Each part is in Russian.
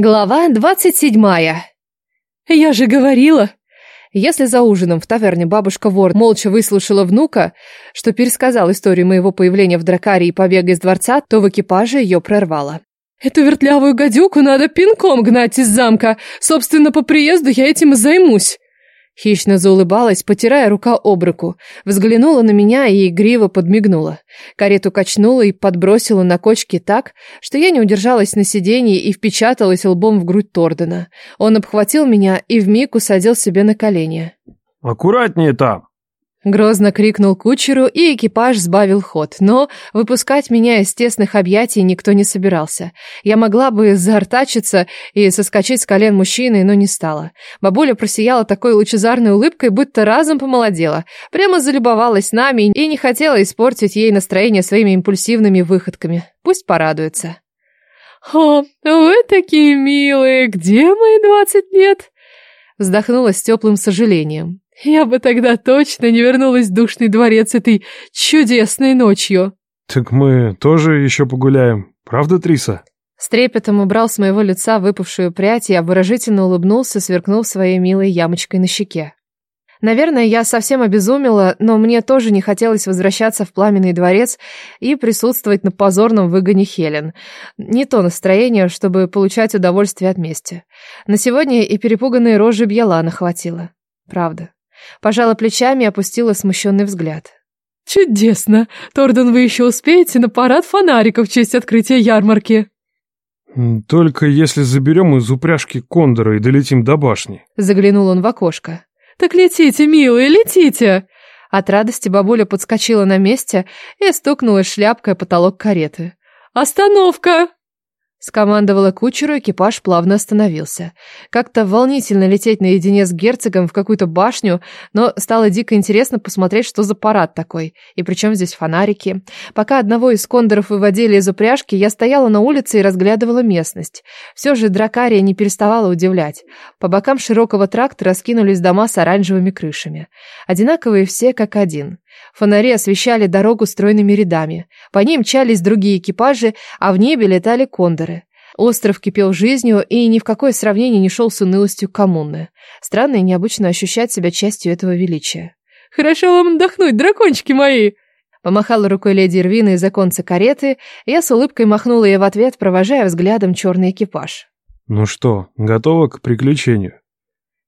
Глава двадцать седьмая. Я же говорила. Если за ужином в таверне бабушка Вор молча выслушала внука, что пересказал историю моего появления в Дракаре и побега из дворца, то в экипаже ее прорвало. Эту вертлявую гадюку надо пинком гнать из замка. Собственно, по приезду я этим и займусь. Хищно заулыбалась, потирая рука об руку. Взглянула на меня и игриво подмигнула. Карету качнула и подбросила на кочке так, что я не удержалась на сиденье и впечаталась лбом в грудь Тордена. Он обхватил меня и вмиг усадил себе на колени. «Аккуратнее там!» Грозно крикнул кучеру, и экипаж сбавил ход, но выпускать меня из тесных объятий никто не собирался. Я могла бы заортачиться и соскочить с колен мужчины, но не стала. Бабуля просияла такой лучезарной улыбкой, будто разом помолодела. Прямо залюбовалась нами и не хотела испортить ей настроение своими импульсивными выходками. Пусть порадуется. «О, вы такие милые! Где мои двадцать лет?» Вздохнула с теплым сожалением. Я бы тогда точно не вернулась в душный дворец этой чудесной ночью. Так мы тоже еще погуляем, правда, Триса? С трепетом убрал с моего лица выпавшую прядь и обворожительно улыбнулся, сверкнув своей милой ямочкой на щеке. Наверное, я совсем обезумела, но мне тоже не хотелось возвращаться в пламенный дворец и присутствовать на позорном выгоне Хелен. Не то настроение, чтобы получать удовольствие от мести. На сегодня и перепуганные рожи Бьялана хватило. Правда. Пожала плечами и опустила смущенный взгляд. «Чудесно! Торден, вы еще успеете на парад фонариков в честь открытия ярмарки?» «Только если заберем из упряжки кондора и долетим до башни». Заглянул он в окошко. «Так летите, милые, летите!» От радости бабуля подскочила на месте и стукнула шляпкой потолок кареты. «Остановка!» Скомандовала кучеру, экипаж плавно остановился. Как-то волнительно лететь наедине с герцогом в какую-то башню, но стало дико интересно посмотреть, что за парад такой, и причем здесь фонарики. Пока одного из кондоров выводили из упряжки, я стояла на улице и разглядывала местность. Все же дракария не переставала удивлять. По бокам широкого тракта раскинулись дома с оранжевыми крышами. Одинаковые все как один. Фонари освещали дорогу стройными рядами. По ним мчались другие экипажи, а в небе летали кондоры. Остров кипел жизнью и ни в какое сравнение не шел с унылостью коммуны. Странно и необычно ощущать себя частью этого величия. «Хорошо вам отдохнуть, дракончики мои!» Помахала рукой леди Ирвина из оконца кареты, я с улыбкой махнула ей в ответ, провожая взглядом черный экипаж. «Ну что, готова к приключению?»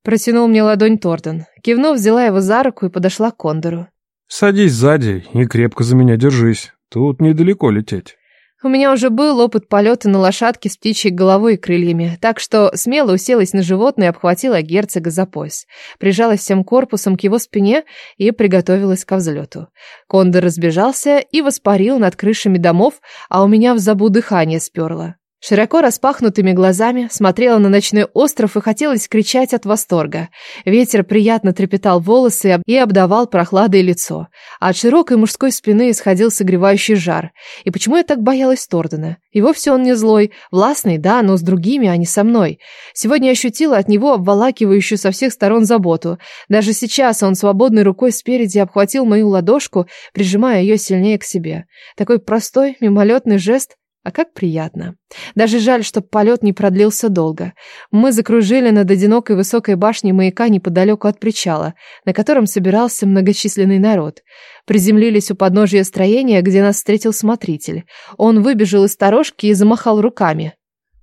Протянул мне ладонь Торден. Кивнув, взяла его за руку и подошла к кондору. «Садись сзади и крепко за меня держись. Тут недалеко лететь». У меня уже был опыт полета на лошадке с птичьей головой и крыльями, так что смело уселась на животное и обхватила герцога за пояс. Прижалась всем корпусом к его спине и приготовилась ко взлету. Кондор разбежался и воспарил над крышами домов, а у меня в забу дыхание сперло. Широко распахнутыми глазами смотрела на ночной остров и хотелось кричать от восторга. Ветер приятно трепетал волосы и обдавал прохладой лицо. А от широкой мужской спины исходил согревающий жар. И почему я так боялась Тордена? И вовсе он не злой, властный, да, но с другими, а не со мной. Сегодня ощутила от него обволакивающую со всех сторон заботу. Даже сейчас он свободной рукой спереди обхватил мою ладошку, прижимая ее сильнее к себе. Такой простой, мимолетный жест, а как приятно. Даже жаль, что полет не продлился долго. Мы закружили над одинокой высокой башней маяка неподалеку от причала, на котором собирался многочисленный народ. Приземлились у подножия строения, где нас встретил смотритель. Он выбежал из сторожки и замахал руками.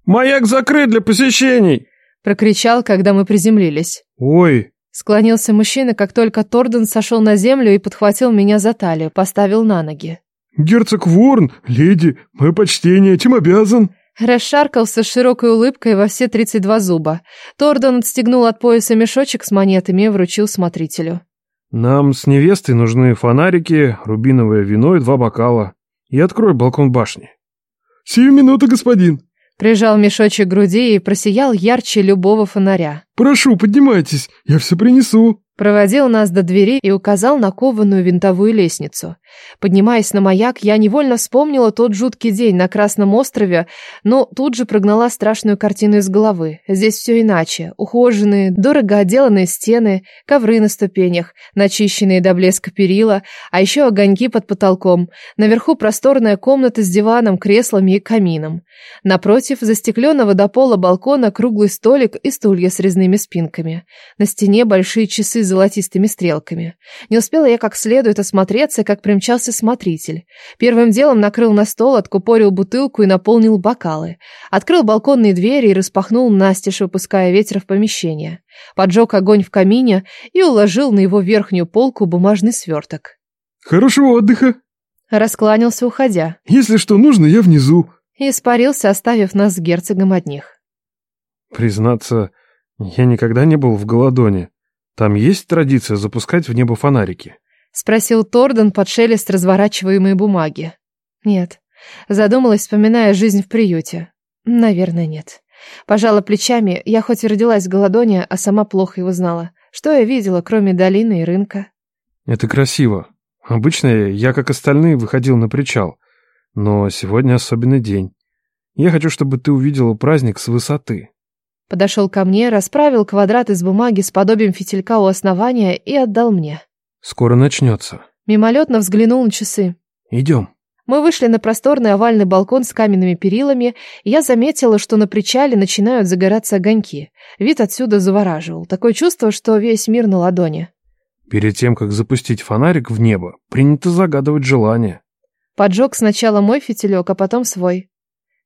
«Маяк закрыт для посещений!» Прокричал, когда мы приземлились. «Ой!» Склонился мужчина, как только Торден сошел на землю и подхватил меня за талию, поставил на ноги. «Герцог Ворн, леди, мое почтение, чем обязан?» Расшаркался с широкой улыбкой во все тридцать два зуба. Тордон отстегнул от пояса мешочек с монетами и вручил смотрителю. «Нам с невестой нужны фонарики, рубиновое вино и два бокала. И открой балкон башни». «Сию минуту, господин!» Прижал мешочек к груди и просиял ярче любого фонаря. «Прошу, поднимайтесь, я все принесу». Проводил нас до двери и указал на кованую винтовую лестницу. Поднимаясь на маяк, я невольно вспомнила тот жуткий день на Красном острове, но тут же прогнала страшную картину из головы. Здесь все иначе. Ухоженные, дорого отделанные стены, ковры на ступенях, начищенные до блеска перила, а еще огоньки под потолком. Наверху просторная комната с диваном, креслами и камином. Напротив застекленного до пола балкона круглый столик и стулья с резными спинками. На стене большие часы золотистыми стрелками. Не успела я как следует осмотреться, как примчался смотритель. Первым делом накрыл на стол, откупорил бутылку и наполнил бокалы. Открыл балконные двери и распахнул настежь, выпуская ветер в помещение. Поджег огонь в камине и уложил на его верхнюю полку бумажный сверток. «Хорошего отдыха!» Раскланялся, уходя. «Если что нужно, я внизу!» И испарился, оставив нас с герцогом одних. Признаться, я никогда не был в Голодоне. Там есть традиция запускать в небо фонарики? Спросил Торден под шелест разворачиваемой бумаги. Нет. Задумалась, вспоминая жизнь в приюте. Наверное, нет. Пожала плечами, я хоть и родилась в Голодоне, а сама плохо его знала. Что я видела, кроме долины и рынка? Это красиво. Обычно я, как остальные, выходил на причал. Но сегодня особенный день. Я хочу, чтобы ты увидела праздник с высоты. Подошел ко мне, расправил квадрат из бумаги с подобием фитилька у основания и отдал мне. Скоро начнется. Мимолетно взглянул на часы. Идем. Мы вышли на просторный овальный балкон с каменными перилами, и я заметила, что на причале начинают загораться огоньки. Вид отсюда завораживал. Такое чувство, что весь мир на ладони. Перед тем, как запустить фонарик в небо, принято загадывать желание. Поджег сначала мой фитилек, а потом свой.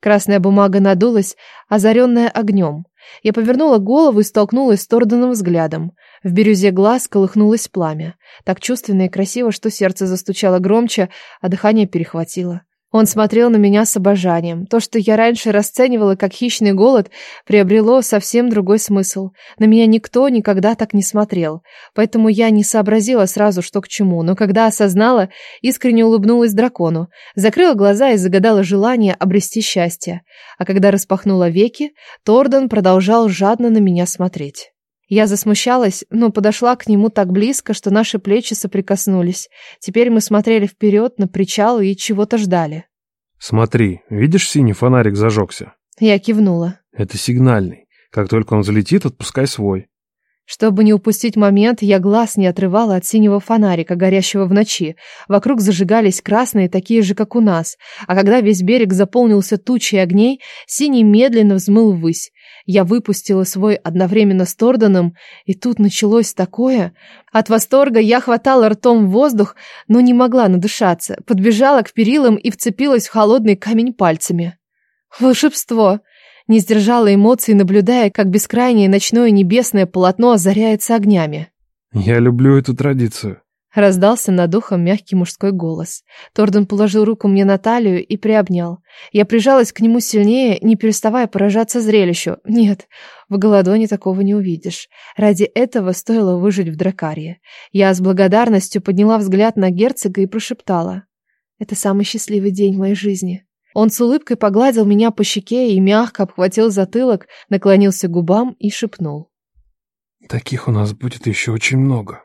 Красная бумага надулась, озаренная огнем. Я повернула голову и столкнулась с Торданом взглядом. В бирюзе глаз колыхнулось пламя. Так чувственно и красиво, что сердце застучало громче, а дыхание перехватило. Он смотрел на меня с обожанием. То, что я раньше расценивала как хищный голод, приобрело совсем другой смысл. На меня никто никогда так не смотрел. Поэтому я не сообразила сразу, что к чему. Но когда осознала, искренне улыбнулась дракону. Закрыла глаза и загадала желание обрести счастье. А когда распахнула веки, Тордан продолжал жадно на меня смотреть. Я засмущалась, но подошла к нему так близко, что наши плечи соприкоснулись. Теперь мы смотрели вперед на причал и чего-то ждали. Смотри, видишь, синий фонарик зажегся? Я кивнула. Это сигнальный. Как только он взлетит, отпускай свой. Чтобы не упустить момент, я глаз не отрывала от синего фонарика, горящего в ночи. Вокруг зажигались красные, такие же, как у нас. А когда весь берег заполнился тучей огней, синий медленно взмыл ввысь. Я выпустила свой одновременно с Торданом, и тут началось такое. От восторга я хватала ртом воздух, но не могла надышаться. Подбежала к перилам и вцепилась в холодный камень пальцами. Волшебство! Не сдержала эмоций, наблюдая, как бескрайнее ночное небесное полотно озаряется огнями. «Я люблю эту традицию», — раздался над ухом мягкий мужской голос. Торден положил руку мне на талию и приобнял. Я прижалась к нему сильнее, не переставая поражаться зрелищу. Нет, в Голодоне такого не увидишь. Ради этого стоило выжить в Дракарье. Я с благодарностью подняла взгляд на герцога и прошептала. «Это самый счастливый день в моей жизни». Он с улыбкой погладил меня по щеке и мягко обхватил затылок, наклонился к губам и шепнул. «Таких у нас будет еще очень много».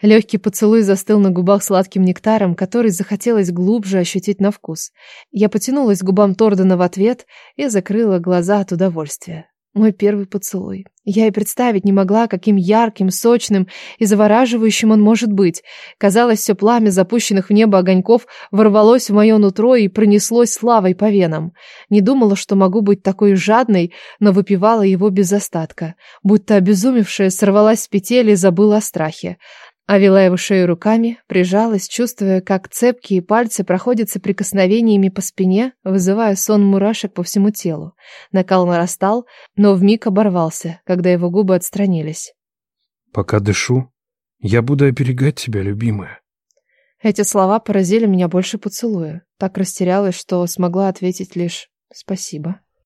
Легкий поцелуй застыл на губах сладким нектаром, который захотелось глубже ощутить на вкус. Я потянулась к губам Тордена в ответ и закрыла глаза от удовольствия. Мой первый поцелуй. Я и представить не могла, каким ярким, сочным и завораживающим он может быть. Казалось, все пламя запущенных в небо огоньков ворвалось в мое нутро и пронеслось славой по венам. Не думала, что могу быть такой жадной, но выпивала его без остатка. Будто обезумевшая сорвалась с петель и забыла о страхе. Овела его шею руками, прижалась, чувствуя, как цепкие пальцы проходятся прикосновениями по спине, вызывая сон мурашек по всему телу. Накал нарастал, но вмиг оборвался, когда его губы отстранились. «Пока дышу, я буду оберегать тебя, любимая». Эти слова поразили меня больше поцелуя. Так растерялась, что смогла ответить лишь «спасибо».